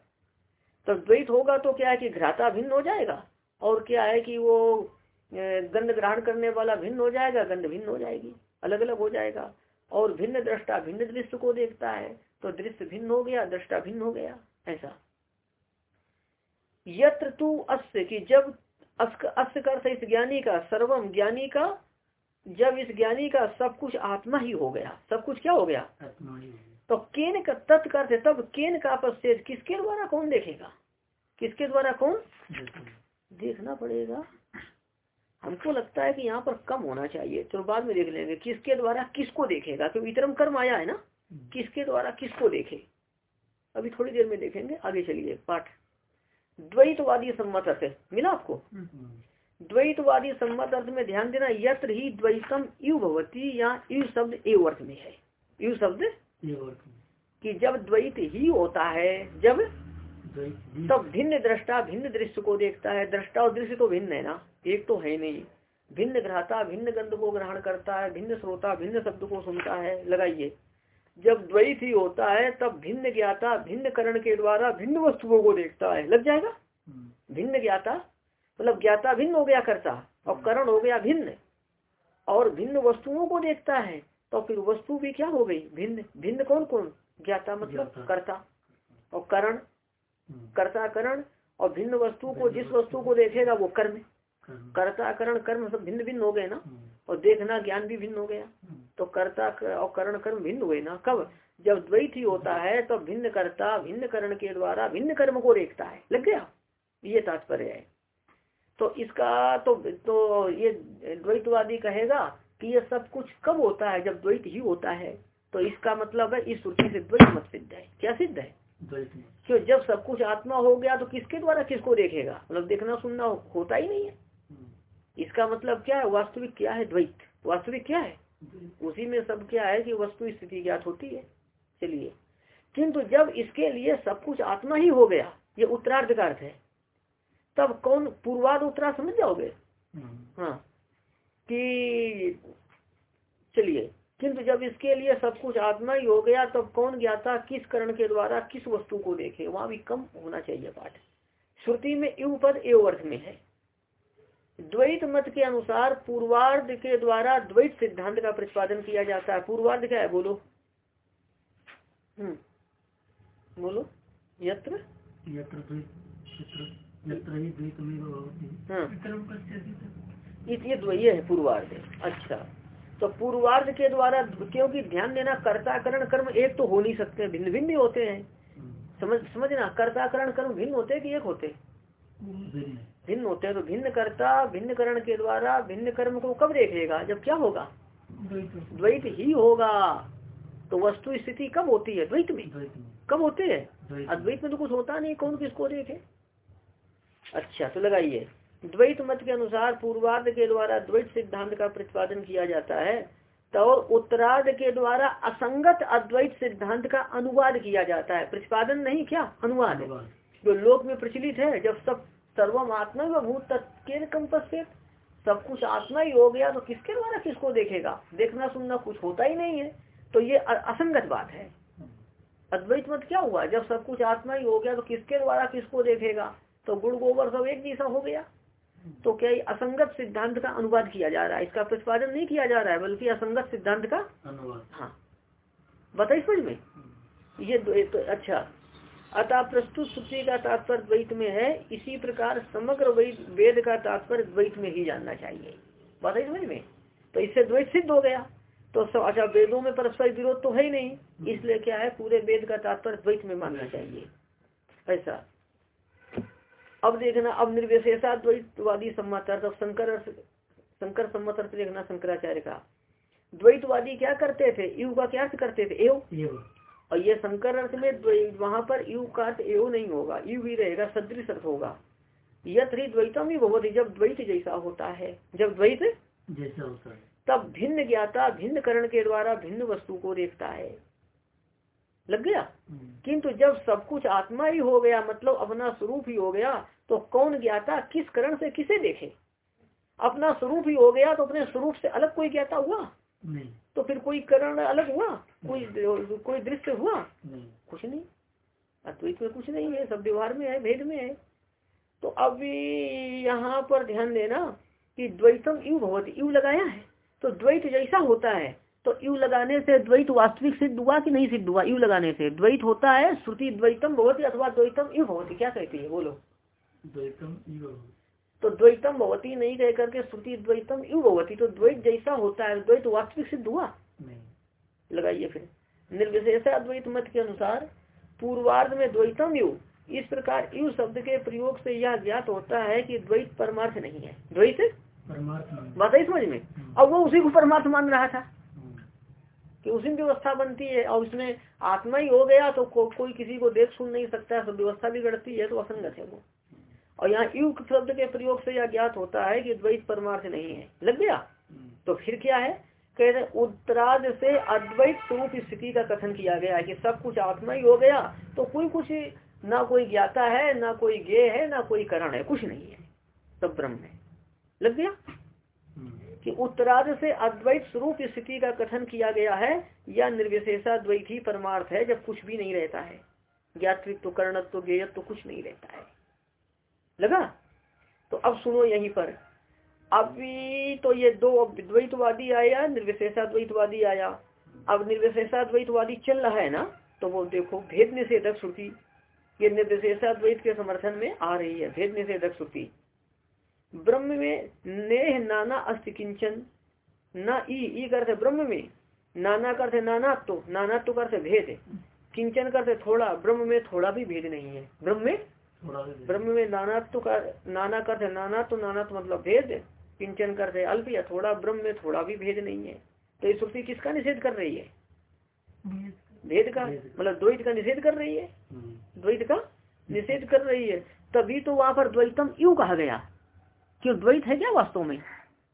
तो द्वैत होगा तो क्या है कि घ्राता भिन्न हो जाएगा? और क्या है कि वो गंध ग्रहण करने वाला भिन्न हो जाएगा गंध भिन्न हो जाएगी अलग अलग हो जाएगा। और भिन्न दृष्टा भिन्न दृश्य को देखता है तो दृश्य भिन्न हो गया दृष्टा भिन्न हो गया ऐसा। यत्र तू अस्य की जब अस्य कर इस ज्ञानी का सर्वम ज्ञानी का जब इस ज्ञानी का सब कुछ आत्मा ही हो गया सब कुछ क्या हो गया? तो केन का तत्कर तब केन का अपस्थित किसके द्वारा कौन देखेगा? किसके द्वारा कौन? देखना पड़ेगा। हमको लगता है कि यहाँ पर कम होना चाहिए। तो बाद में देख लेंगे किसके द्वारा किसको देखेगा? क्योंकि इतरम कर्म आया है ना? हम्म। किसके द्वारा किसको देखे? अभी थोड़ी देर में देखेंगे आगे चलिए पाठ। द्वैतवादी सम्मत अर्थ मिला आपको? हम्म। द्वैतवादी सम्मत अर्थ में ध्यान देना यत्र ही द्वैतम यु भवती या यु शब्द एव अर्थ में है। यु शब्द? कि जब द्वैत ही होता है जब? तब भिन्न दृष्टा भिन्न दृश्य को देखता है। दृष्टा और दृश्य तो भिन्न है ना? एक तो है नहीं। भिन्न ग्रहता भिन्न गंध को ग्रहण करता है भिन्न श्रोता भिन्न शब्द को सुनता है। लगाइए। जब द्वैत ही होता है तब भिन्न ज्ञाता भिन्न करण के द्वारा भिन्न वस्तुओं को देखता है। लग जाएगा? हम्म। भिन्न ज्ञाता मतलब ज्ञाता भिन्न हो गया करता और हम्म। करण हो गया भिन्न और भिन्न वस्तुओं को देखता है तो फिर वस्तु भी क्या हो गई? भिन्न। भिन्न कौन कौन? ज्ञाता मतलब कर्ता और करण हम्म। कर्ता करण और भिन्न वस्तु को जिस वस्तु को देखेगा वो कर्म कर्ता करण कर्म सब भिन्न भिन्न हो गए ना? हम्म। और देखना ज्ञान भी भिन्न हो गया। हम्म। तो कर्ता और करण कर्म भिन्न हुए ना? कब? जब द्वैत ही होता है तो भिन्न कर्ता भिन्न करण के द्वारा भिन्न कर्म को देखता है। लग गया? ये तात्पर्य है। तो इसका तो तो ये द्वैतवादी कहेगा कि ये सब कुछ कब होता है? जब द्वैत ही होता है। तो इसका मतलब है इस श्रुति से द्वैत मत सिद्ध है। क्या सिद्ध है? क्यों? जब सब कुछ आत्मा हो गया तो किसके द्वारा किसको देखेगा? मतलब देखना सुनना होता ही नहीं है। इसका मतलब क्या है? वास्तविक क्या है? द्वैत। वास्तविक क्या है? उसी में सब क्या है कि वस्तु स्थिति ज्ञात होती है। चलिए। किंतु जब इसके लिए सब कुछ आत्मा ही हो गया, ये उत्तरार्ध का अर्थ है, तब कौन पूर्वाध उत्तरा समझ जाओगे। हाँ। कि चलिए। किंतु जब इसके लिए सब कुछ आत्मा ही हो गया, तब कौन ज्ञाता किस करण के द्वारा किस वस्तु को देखे? वहाँ भी कम होना चाहिए पाठ। श्रुति में यु पद एव अर्थ में है। द्वैत मत के अनुसार पूर्वार्ध के द्वारा द्वैत सिद्धांत का प्रतिपादन किया जाता है। पूर्वार्ध क्या है? बोलो। हम्म। बोलो। यत्र? यत्र हाँ ये है पूर्वार्ध। अच्छा। तो पूर्वार्ध के द्वारा क्योंकि ध्यान देना कर्ताकरण कर्म एक तो हो नहीं सकते भिन्न भिन्न होते हैं। हम्म। समझ समझना कर्ताकरण कर्म भिन्न होते हैं कि एक होते भिन्न होते हैं तो भिन्न कर्ता भिन्न करण के द्वारा भिन्न कर्म को कब देखेगा जब क्या होगा? द्वैत ही होगा। तो वस्तु स्थिति कब होती है? द्वैत में। कब होते हैं? अद्वैत में। तो कुछ होता नहीं कौन किसको देखे? अच्छा तो लगाइए। द्वैत मत के अनुसार पूर्वार्ध के द्वारा द्वैत सिद्धांत का प्रतिपादन किया जाता है तो उत्तरार्ध के द्वारा असंगत अद्वैत सिद्धांत का अनुवाद किया जाता है। प्रतिपादन नहीं क्या? अनुवाद। जो लोक में प्रचलित है जब सब सर्वम आत्मा व भूत तत्व कंपस्थित सब कुछ आत्मा ही हो गया तो किसके द्वारा किसको देखेगा? देखना सुनना कुछ होता ही नहीं है। तो ये असंगत बात है। अद्वैत मत क्या हुआ? जब सब कुछ आत्मा ही हो गया तो किसके द्वारा किसको देखेगा? तो गुड़ गोबर सब एक जैसा हो गया। तो क्या ये असंगत सिद्धांत का अनुवाद किया जा रहा है? इसका प्रतिपादन नहीं किया जा रहा है बल्कि असंगत सिद्धांत का अनुवाद। हाँ। बताइए समझ में? ये तो अच्छा। अतः प्रस्तुत श्रुति का तात्पर्य द्वैत में है। इसी प्रकार समग्र वेद का तात्पर्य द्वैत में ही जानना चाहिए। बताइए समझ में? तो इससे द्वैत सिद्ध हो गया। तो सब अच्छा वेदों में परस्पर विरोध तो है ही नहीं। इसलिए क्या है? पूरे वेद का तात्पर्य द्वैत में मानना चाहिए। ऐसा। अब देखना अब निर्विशेषाद्वैतवादी सम्मत अर्थ अब शंकर शंकर सम्मत अर्थ देखना शंकराचार्य का। द्वैतवादी क्या करते थे? यु का क्या करते थे? एव। और ये शंकर अर्थ में वहाँ पर यु का अर्थ एव नहीं होगा यु भी रहेगा सदृश अर्थ होगा। यथि द्वैतम ही बहुत जब द्वैत जैसा होता है जब द्वैत जैसा होता है। तब भिन्न ज्ञाता भिन्न करण के द्वारा भिन्न वस्तु को देखता है। लग गया? हम्म। किंतु जब सब कुछ आत्मा ही हो गया मतलब अपना स्वरूप ही हो गया तो कौन ज्ञाता किस करण से किसे देखे? अपना स्वरूप ही हो गया तो अपने स्वरूप से अलग कोई ज्ञाता हुआ? नहीं। तो फिर कोई करण अलग हुआ? कोई कोई दृश्य हुआ? नहीं कुछ नहीं। अद्वैत में कुछ नहीं है सब व्यवहार में है भेद में है। तो अब यहाँ पर ध्यान देना कि द्वैतम यू भगवती यू लगाया है तो द्वैत जैसा होता है। तो यू लगाने से द्वैत वास्तविक सिद्ध हुआ कि नहीं सिद्ध हुआ? यू लगाने से। द्वैत होता है श्रुति द्वैतम भवती अथवा द्वैतम यू भवती। क्या कहती है? बोलो। द्वैतम तो द्वैतम भवती नहीं कह करके श्रुति द्वैतम यू भवती। तो द्वैत जैसा होता है द्वैत वास्तविक सिद्ध हुआ? लगाइए फिर। निर्विशेष अद्वैत मत के अनुसार पूर्वार्ध में द्वैतम यू इस प्रकार यू शब्द के प्रयोग से यह ज्ञात होता है कि द्वैत परमार्थ नहीं है। द्वैत? बात है समझ में? हम्म। अब वो उसी को परमार्थ मान रहा था। कि उसी में व्यवस्था बनती है। और उसमें आत्मा ही हो गया तो को, कोई किसी को देख सुन नहीं सकता सब व्यवस्था भी गढ़ती है तो असंगत है वो। और यहाँ युक्त शब्द के प्रयोग से यह ज्ञात होता है कि द्वैत परमार्थ नहीं है। लग गया? तो फिर क्या है? कहते उत्तराद से अद्वैत स्वरूप स्थिति का कथन किया गया है कि सब कुछ आत्मा ही हो गया तो कोई कुछ ना कोई ज्ञाता है ना कोई गे है ना कोई करण है कुछ नहीं है। सब ब्रह्म है। लग गया? कि उत्तराध से अद्वैत स्वरूप स्थिति का कथन किया गया है या निर्विशेषाद्वैत ही परमार्थ है जब कुछ भी नहीं रहता है। ज्ञातृत्व कर्णत्व गेयत्व तो कुछ नहीं रहता है। लगा? तो अब सुनो यहीं पर। अभी तो ये दो द्वैतवादी आया निर्विशेषाद्वैतवादी आया। अब निर्विशेषाद्वैतवादी चल रहा है ना तो वो देखो भेद निषेधक श्रुति। ये निर्विशेषाद्वैत के समर्थन में आ रही है भेद निषेधक श्रुति। ब्रह्म में नेह नाना अस्त किंचन न ई करते ब्रह्म में। नाना करते नानात्व तो, नानात्व करते भेद। किंचन करते थोड़ा ब्रह्म में थोड़ा भी भेद नहीं है। ब्रह्म में ब्रह्म में नानात्व का नाना करते नानात्व नानात्व मतलब भेद किंचन करते अल्प या थोड़ा, ब्रह्म में थोड़ा भी भेद नहीं है। तो ये श्रुति किसका निषेध कर रही है? भेद का मतलब द्वैत का निषेध कर रही है। द्वैत का निषेध कर रही है। तभी तो वहाँ पर द्वैतम यू कहा गया। क्यों द्वैत है क्या वास्तव में?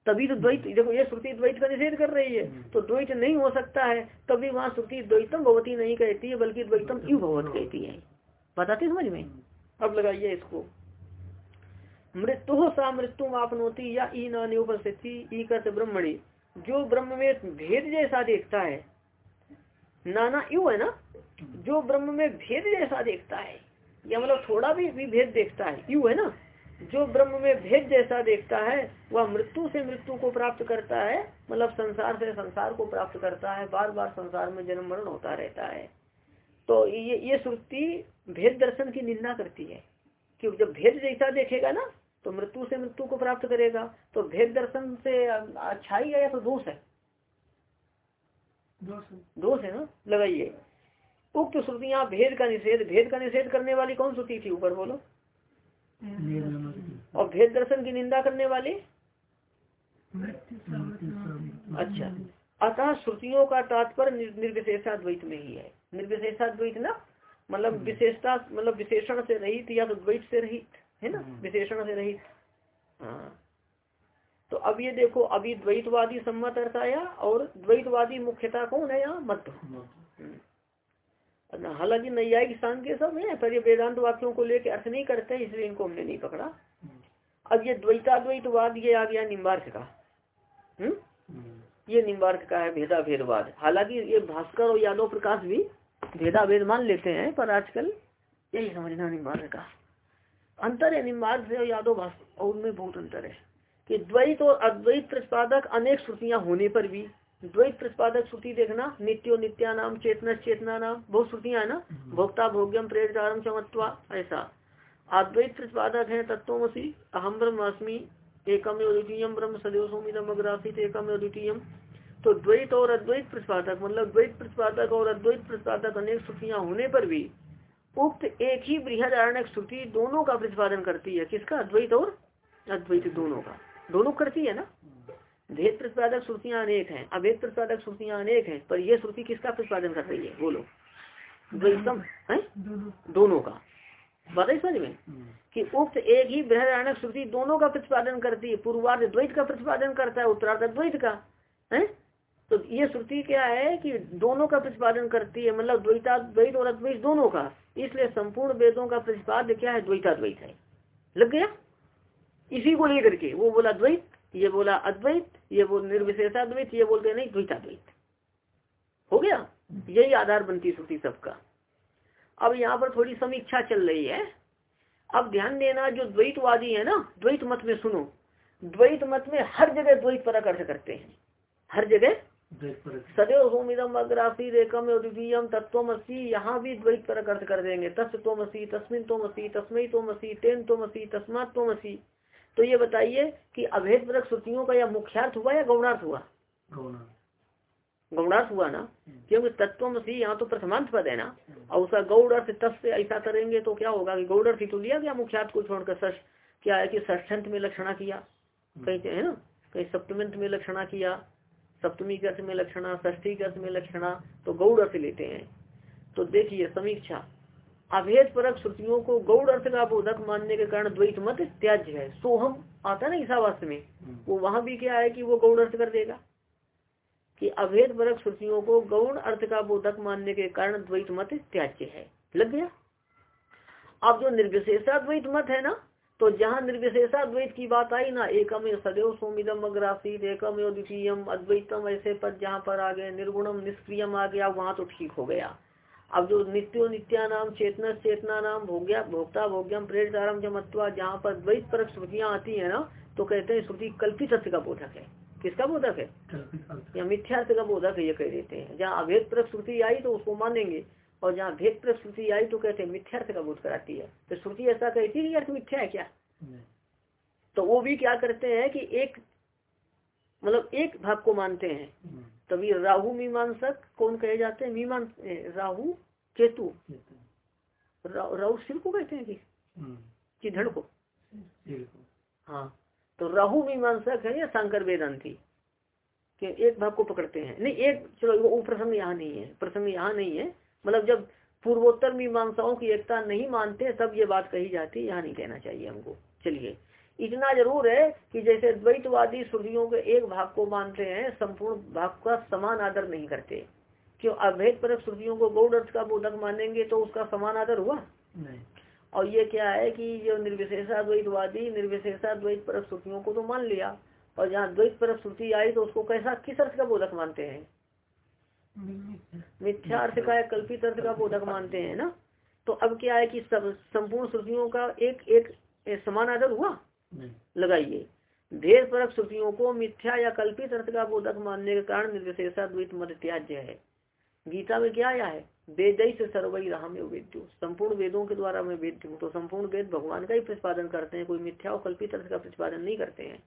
तभी तो द्वैत, देखो ये श्रुति द्वैत का निषेध कर रही है। तो द्वैत नहीं हो सकता है, तभी वहाँ श्रुति द्वैतम भगवती नहीं कहती है, बल्कि द्वैतम यू भगवत कहती है। बताती समझ में? अब लगाइए इसको। मृत्यु सा मृत्यु आपनोती या ई नानी उपस्थिति ई करते ब्रह्मणी। जो ब्रह्म में भेद जैसा देखता है नाना यू है ना? जो ब्रह्म में भेद जैसा देखता है या मतलब थोड़ा भी, भी भेद देखता है यू है ना? जो ब्रह्म में भेद जैसा देखता है वह मृत्यु से मृत्यु को प्राप्त करता है मतलब संसार से संसार को प्राप्त करता है बार बार संसार में जन्म मरण होता रहता है। तो ये ये श्रुति भेद दर्शन की निंदा करती है क्योंकि जब भेद जैसा देखेगा ना तो मृत्यु से मृत्यु को प्राप्त करेगा। तो भेद दर्शन से अच्छाई है या तो दोष है? दोष है। ना? लगाइए। उक्त श्रुतियाँ भेद का निषेध भेद का निषेध करने वाली कौन श्रुति थी? ऊपर बोलो। और भेद दर्शन की निंदा करने वाले? अच्छा। अतः श्रुतियों का तात्पर्य निर्विशेषाद्वैत में ही है। निर्विशेषाद्वैत ना? मतलब विशेषता मतलब विशेषण से रहित या तो द्वैत से रहित है ना? हम्म। विशेषण से रहित। हाँ। तो अब ये देखो अभी द्वैतवादी सम्मत अर्थ आया और द्वैतवादी मुख्यता कौन है यहाँ? मत हालाँकि नैयायिक सांख्य सब है पर ये वेदांत वाक्यों को लेकर अर्थ नहीं करते इसलिए इनको हमने नहीं पकड़ा। अब ये द्वैताद्वैतवाद ये आ गया निम्बार्थ का। हम्म? ये निम्बार्थ का है भेदा भेदवाद हालाँकि ये भास्कर और यादव प्रकाश भी भेदा भेद मान लेते हैं पर आजकल यही समझना निम्बार्क का। अंतर है निम्बार्क से यादव भास्कर और उनमें बहुत अंतर है कि द्वैत और अद्वैत प्रतिपादक अनेक श्रुतियाँ होने पर भी द्वैत प्रतिपादक श्रुति देखना नित्यो नित्या नाम चेतना चेतना नाम बहुत श्रुतियाँ है ना? भोक्ता भोग्यम प्रेरचारम चमत्वा ऐसा। अद्वैत प्रतिपादक है तत्वसी अहम ब्रह्मास्मि एकम द्वितीय ब्रह्म सदैव सोमिदम अग्रासित एकम द्वितीय तो द्वैत और अद्वैत प्रतिपादक मतलब द्वैत प्रतिपादक और अद्वैत प्रतिपादक अनेक श्रुतियाँ होने पर भी उक्त एक ही बृहद श्रुति दोनों का प्रतिपादन करती है। किसका? अद्वैत और अद्वैत दोनों का। दोनों करती है ना? भेद प्रतिपादक श्रुतियाँ अनेक हैं, अभेद प्रतिपादक श्रुतियाँ अनेक हैं, पर यह श्रुति किसका प्रतिपादन कर रही है? बोलो। द्वैतम, है? दोनों का। बात है समझ में? कि उक्त एक ही बृहदारणक श्रुति दोनों का प्रतिपादन करती है। पूर्वार्ध द्वैत का प्रतिपादन करता है, उत्तरार्ध द्वैत का, है? तो ये श्रुति क्या है कि दोनों का प्रतिपादन करती है मतलब द्वैता द्वैत और अद्वैत दोनों का। इसलिए संपूर्ण वेदों का प्रतिपाद्य क्या है? द्वैताद्वैत है। लग गया? इसी को लेकर के वो बोला द्वैत, ये बोला अद्वैत, ये बोल निर्विशेषाद्वैत, ये बोलते नहीं, द्वैताद्वैत। हो गया? यही आधार बनती श्रुति सबका। अब यहाँ पर थोड़ी समीक्षा चल रही है। अब ध्यान देना, जो द्वैतवादी है ना, द्वैत मत में सुनो। द्वैत मत में हर जगह द्वैत पर अर्थ करते हैं। हर जगह सदैव होमिदम अग्रासी रेकम द्वितीयम तत्वमसी यहाँ भी द्वैत पर अर्थ कर देंगे। तत्व तोमसी तस्मिन तोमसी तस्मय तोमसी तेन तोमसी तस्मात तोमसी तो ये बताइए कि अभेद परक श्रुतियों का यह मुख्यार्थ हुआ या गौणार्थ हुआ? गौणार्थ। हुआ ना? क्योंकि तत्व सी यहाँ तो प्रथमांत पद है ना? और उसका गौड़ अर्थ तत्व से ऐसा करेंगे तो क्या होगा कि गौड़ अर्थ तो लिया गया मुख्यार्थ को छोड़कर सच क्या है कि ष्ठंत में लक्षणा किया? कहीं है ना? कहीं सप्तमंत में लक्षणा किया? सप्तमी के अर्थ में लक्षणा ष्ठी के अर्थ में लक्षणा तो गौड़ अर्थ लेते हैं। तो देखिए समीक्षा। अभेद परक श्रुतियों को गौड़ अर्थ का बोधक मानने के कारण द्वैत मत त्याज्य है। सोहम आता ना ईसावास्य में। हम्म। वो वहाँ भी क्या है कि वो गौड़ अर्थ कर देगा। कि अभेद परक श्रुतियों को गौण अर्थ का बोधक मानने के कारण द्वैत मत त्याज्य है। लग गया? अब जो निर्विशेषा द्वैत मत है ना तो जहाँ निर्विशेषाद्वैत की बात आई ना एकम सदैव सोमिदम अग्रासी एकम द्वितीयम अद्वैतम ऐसे पद जहाँ पर आ गए निर्गुणम निष्क्रियम आ गया वहाँ तो ठीक हो गया। अब जो नित्यो नित्या नाम चेतना चेतना नाम भोग्या भोक्ता भोग्यम प्रेरितारम जमत्वा जहाँ पर द्वैत पर श्रुतियाँ आती है ना तो कहते हैं श्रुति कल्पित अर्थ का बोधक है। किसका बोधक है? या मिथ्यार्थ का बोधक है ये कह देते हैं। जहाँ अभेद पर श्रुति आई तो उसको मानेंगे। और जहाँ भेद पर श्रुति आई तो कहते हैं मिथ्यार्थ का बोध कराती है। तो श्रुति ऐसा कहती है अर्थ मिथ्या है क्या? तो वो भी क्या करते हैं कि एक मतलब एक भाग को मानते हैं। हम्म। तभी राहु मीमांसक कौन कहे जाते हैं? मीमांस राहु केतु। राहु शिव को कहते हैं कि? हम्म। कि। धड़ को। हाँ। तो राहु मीमांसक है या शंकर वेदांति? कि एक भाग को पकड़ते हैं। नहीं एक चलो वो प्रसंग यहाँ नहीं है। प्रसंग यहाँ नहीं है। मतलब जब पूर्वोत्तर मीमांसाओं की एकता नहीं मानते तब ये बात कही जाती है यहाँ नहीं कहना चाहिए हमको। चलिए इतना ज़रूर है कि जैसे द्वैतवादी श्रुतियों के एक भाग को मानते हैं संपूर्ण भाग का समान आदर नहीं करते। क्यों? अभेद पर श्रुतियों को गौड़ अर्थ का बोधक मानेंगे तो उसका समान आदर हुआ? नहीं। और ये क्या है कि जो निर्विशेषा निर्विशेषाद्वैतवादी निर्विशेषाद्वैत परक श्रुतियों को तो मान लिया और जहाँ द्वैत पर श्रुति आई तो उसको कैसा किस अर्थ का बोधक मानते हैं? मिथ्या अर्थ का या कल्पित अर्थ का बोधक मानते हैं ना? तो अब क्या है कि सब संपूर्ण श्रुतियों का एक एक समान आदर हुआ? लगाइए। भेद परक श्रुतियों को मिथ्या या कल्पित अर्थ का बोधक मानने के कारण निर्विशेषा द्वित मत त्याज्य है। गीता में क्या आया है? वेद से सर्वई रहा में वेद्यु। संपूर्ण वेदों के द्वारा मैं वेद्य हूँ तो संपूर्ण वेद भगवान का ही प्रतिपादन करते हैं कोई मिथ्या और कल्पित अर्थ का प्रतिपादन नहीं करते हैं।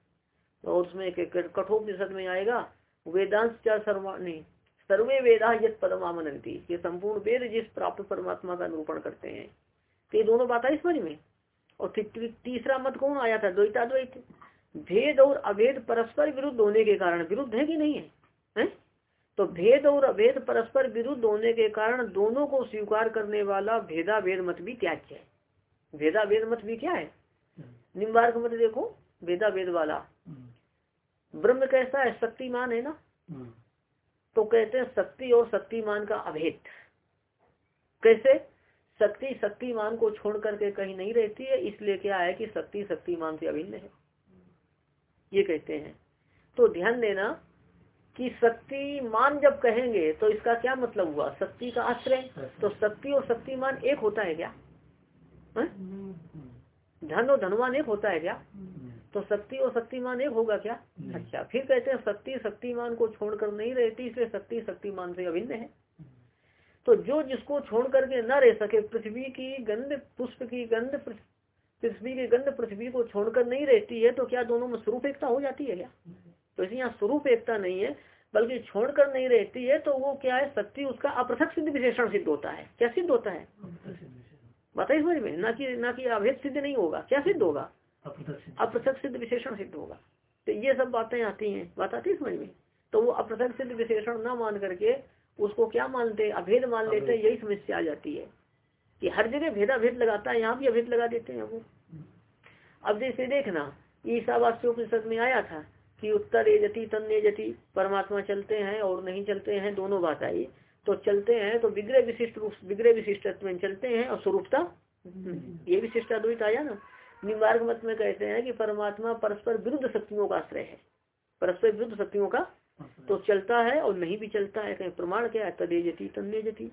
और उसमें कठोपनिषद में आएगा वेदांश क्या सर्वा नहीं सर्वे वेदा यद पदमानंती ये संपूर्ण वेद जिस प्राप्त परमात्मा का निरूपण करते हैं। तो ये दोनों बात आई समझ में? और तीसरा मत कौन आया था? द्वैताद्वैत। भेद और अभेद परस्पर विरुद्ध होने के कारण विरुद्ध है कि नहीं है, है? तो भेद और अभेद परस्पर विरुद्ध होने के कारण दोनों को स्वीकार करने वाला भेदा भेद मत भी त्याज्य है। भेदा भेद मत भी क्या है? निम्बार्क मत देखो भेदा भेद वाला ब्रह्म कैसा है? शक्तिमान है ना? हम्म। तो कहते हैं शक्ति और शक्तिमान का अभेद। कैसे? शक्ति शक्तिमान को छोड़ करके कहीं नहीं रहती है इसलिए क्या है कि शक्ति शक्तिमान से अभिन्न है। ये कहते हैं। तो ध्यान देना कि शक्तिमान जब कहेंगे तो इसका क्या मतलब हुआ? शक्ति का आश्रय। तो शक्ति और शक्तिमान एक होता है क्या? धन और धनवान एक होता है क्या? तो शक्ति और शक्तिमान एक होगा क्या? अच्छा फिर कहते हैं शक्ति शक्तिमान को छोड़कर नहीं रहती इसलिए शक्ति शक्तिमान से अभिन्न है। तो जो जिसको छोड़ करके न रह सके पृथ्वी की गंध पुष्प की गंध पृथ्वी की गंध पृथ्वी को छोड़कर नहीं रहती है तो क्या दोनों में स्वरूप एकता हो जाती है क्या? तो इसे यहाँ स्वरूप एकता नहीं है बल्कि छोड़कर नहीं रहती है तो वो क्या है? शक्ति उसका अपृथक सिद्ध विशेषण सिद्ध होता है। क्या सिद्ध होता है? बताइए समझ में ना कि ना कि अभेद सिद्ध नहीं होगा क्या सिद्ध होगा? अपृथक सिद्ध विशेषण सिद्ध होगा। तो ये सब बातें आती हैं। बात आती है समझ में? तो वो अपृथक सिद्ध विशेषण न मान करके उसको क्या मानते अभेद मान लेते हैं यही समस्या आ जाती है कि हर जगह भेदा भेद लगाता है यहाँ भी अभेद लगा देते हैं वो। अब जैसे देखना ईसावास्योपनिषद में आया था कि उत्तर ए जति तन जति परमात्मा चलते हैं और नहीं चलते हैं दोनों बात आई। तो चलते हैं तो विग्रह विशिष्ट रूप विग्रह विशिष्ट में चलते हैं और स्वरूपता ये विशिष्ट अद्वैत आया ना? निम्बार्ग मत में कहते हैं कि परमात्मा परस्पर विरुद्ध शक्तियों का आश्रय है। परस्पर विरुद्ध शक्तियों का तो चलता है और नहीं भी चलता है कहीं प्रमाण क्या है? तदे जति तन्ने जति।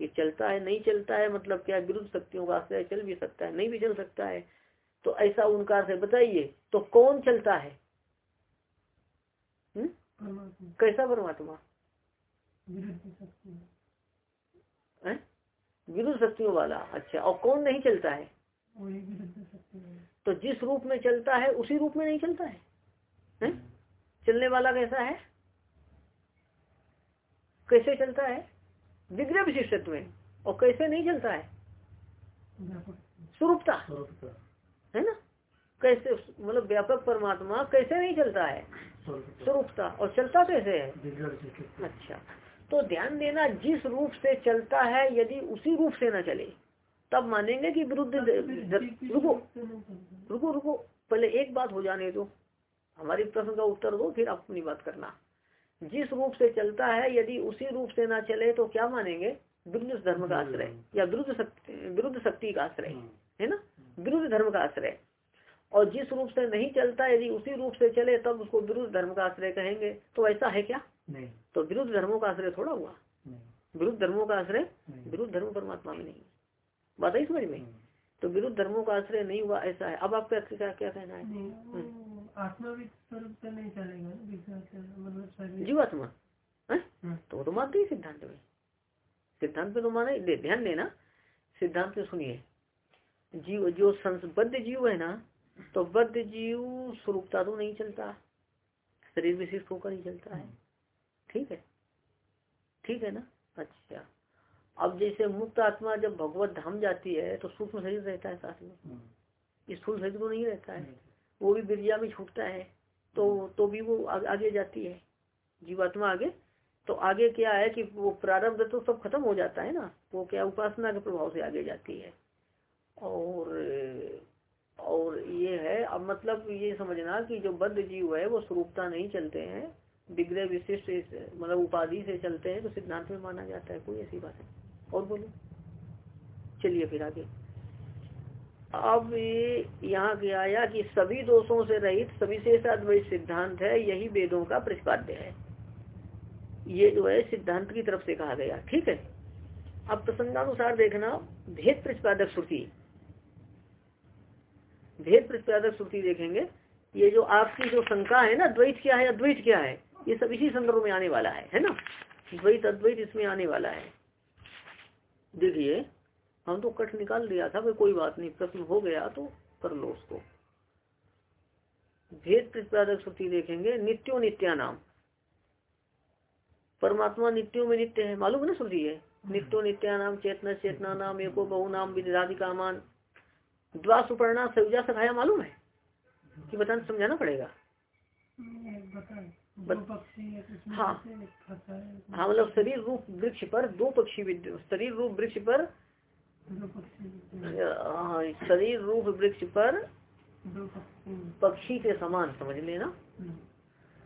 ये चलता है नहीं चलता है मतलब क्या विरुद्ध शक्तियों का आश्रय चल भी सकता है नहीं भी चल सकता है। तो ऐसा उनका से बताइए तो कौन चलता है? हुँ? कैसा परमात्मा? विरुद्ध शक्तियों वाला अच्छा और कौन नहीं चलता है? तो जिस रूप में चलता है उसी रूप में नहीं चलता है, है? चलने वाला कैसा है? कैसे चलता है? विग्रह विशिष्ट में। और कैसे नहीं चलता है? स्वरूपता। है ना? कैसे मतलब व्यापक परमात्मा कैसे नहीं चलता है? स्वरूपता। और चलता कैसे है? अच्छा। तो ध्यान देना जिस रूप से चलता है यदि उसी रूप से न चले तब मानेंगे कि विरुद्ध रुको रुको रुको पहले एक बात हो जाने दो। हमारी प्रश्न का उत्तर दो फिर आप अपनी बात करना। जिस रूप से चलता है यदि उसी रूप से ना चले तो क्या मानेंगे? विरुद्ध धर्म का आश्रय या विरुद्ध शक्ति विरुद्ध शक्ति का आश्रय है। ना? विरुद्ध धर्म का आश्रय। और जिस रूप से नहीं चलता यदि उसी रूप से चले तब उसको विरुद्ध धर्म का आश्रय कहेंगे। तो ऐसा है क्या? नहीं। तो विरुद्ध धर्मों का आश्रय थोड़ा हुआ। विरुद्ध धर्मों का आश्रय विरुद्ध धर्म परमात्मा में नहीं। बात है समझ में? तो विरुद्ध धर्मों का आश्रय नहीं हुआ ऐसा है। अब आपका क्या क्या कहना है? हम्म। नहीं चलेगा मतलब जीवात्मा तो तो मानते ही सिद्धांत में। सिद्धांत में तो माना ध्यान देना सिद्धांत में सुनिए। जीव जो संसबद्ध जीव है ना तो बद्ध जीव स्वरूपता तो नहीं चलता। शरीर विशिष्ट होकर नहीं चलता है। ठीक है? ठीक है ना? अच्छा। अब जैसे मुक्त आत्मा जब भगवत धाम जाती है तो सूक्ष्म शरीर रहता है साथ में। हम्म। स्थूल शरीर तो नहीं रहता है। वो भी बिरजा में छूटता है तो तो भी वो आ, आगे जाती है। जीवात्मा आगे तो आगे क्या है कि वो प्रारब्ध तो सब खत्म हो जाता है ना। वो क्या उपासना के प्रभाव से आगे जाती है। और और ये है अब मतलब ये समझना कि जो बद्ध जीव है वो स्वरूपता नहीं चलते हैं। विग्रह विशिष्ट मतलब उपाधि से चलते हैं तो सिद्धांत में माना जाता है। कोई ऐसी बात है और बोलो। चलिए फिर आगे। अब यहाँ क्या आया कि सभी दोषों से रहित सभी से अद्वैत सिद्धांत है, यही वेदों का प्रतिपाद्य है। ये जो है, सिद्धांत की तरफ़ से कहा गया। ठीक है? अब प्रसंगानुसार देखना, भेद प्रतिपादक श्रुति। भेद प्रतिपादक श्रुति देखेंगे। ये जो आपकी जो शंका है ना, द्वैत क्या है, अद्वैत क्या है, ये सब इसी संदर्भ में आने वाला है है ना? द्वैत, अद्वैत इसमें आने वाला है। देखिए हम तो कट निकाल दिया था भाई कोई बात नहीं प्रश्न हो गया तो कर लो उसको। भेद प्रतिपादक श्रुति देखेंगे नित्यो नित्या नाम। परमात्मा नित्यों में नित्य है मालूम है ना श्रुति है नित्यो नित्या नाम चेतना चेतना नाम एको बहु नाम विधिराधि कामान। द्वा सुपर्णा सयुजा सखाया मालूम है? कि बताना समझाना पड़ेगा? हाँ। हाँ मतलब शरीर रूप वृक्ष पर दो पक्षी शरीर रूप वृक्ष पर हाँ शरीर रूप वृक्ष पर पक्षी के समान समझ लेना।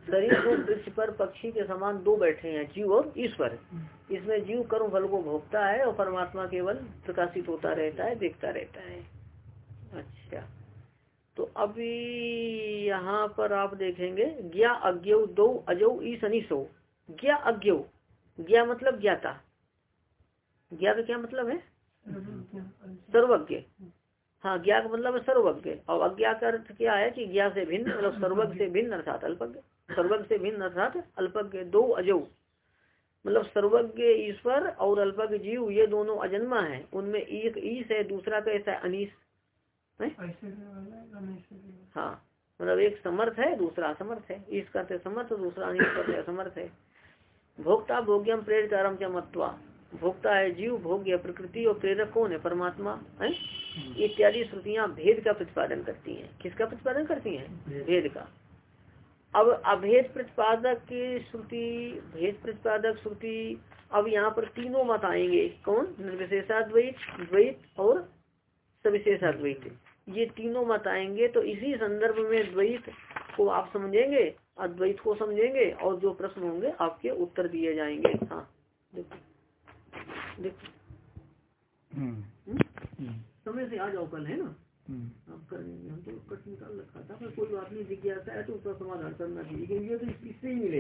शरीर रूप वृक्ष पर पक्षी के समान दो बैठे हैं जीव और ईश्वर। इसमें जीव कर्म फल को भोगता है और परमात्मा केवल प्रकाशित होता रहता है देखता रहता है। अच्छा। तो अभी यहाँ पर आप देखेंगे, ज्ञा अज्ञो दो अजो ईस अनिशो ज्ञा अज्ञो, ज्ञा मतलब ज्ञाता। ज्ञा का क्या मतलब है? सर्वज्ञ। हाँ ज्ञा का मतलब है सर्वज्ञ। और अज्ञा का अर्थ क्या है कि ज्ञा से भिन्न मतलब सर्वज्ञ से भिन्न अर्थात अल्पज्ञ। सर्वज्ञ से भिन्न अर्थात अल्पज्ञ, दो अजो। मतलब सर्वज्ञ ईश्वर और अल्पज्ञ जीव, ये दोनों अजन्मा है। उनमें एक ईश है, दूसरा कैसा है अनीस है मतलब एक समर्थ है दूसरा असमर्थ है। ईश करते समर्थ दूसरा करते असमर्थ है। भोक्ता भोग्यम प्रेरित आरम च मत्वा। भोक्ता है जीव भोग्य प्रकृति और प्रेरक कौन है परमात्मा है? इत्यादि श्रुतियाँ भेद का प्रतिपादन करती हैं। किसका प्रतिपादन करती हैं? भेद का। अब अभेद प्रतिपादक की श्रुति भेद प्रतिपादक श्रुति अब यहाँ पर तीनों मत आएँगे। कौन? निर्विशेषाद्वैत द्वैत और सविशेषाद्वैत। ये तीनों मत आएँगे तो इसी संदर्भ में द्वैत को आप समझेंगे अद्वैत को समझेंगे और जो प्रश्न होंगे आपके उत्तर दिए जाएँगे। हाँ देखो देखो। हम्म? समय से आ जाओ कल है ना? आप कर लेंगे हम तो कट निकाल रखा था कोई बात नहीं जिज्ञासा है तो उसका समाधान करना चाहिए क्योंकि ये तो इससे ही मिलेगा।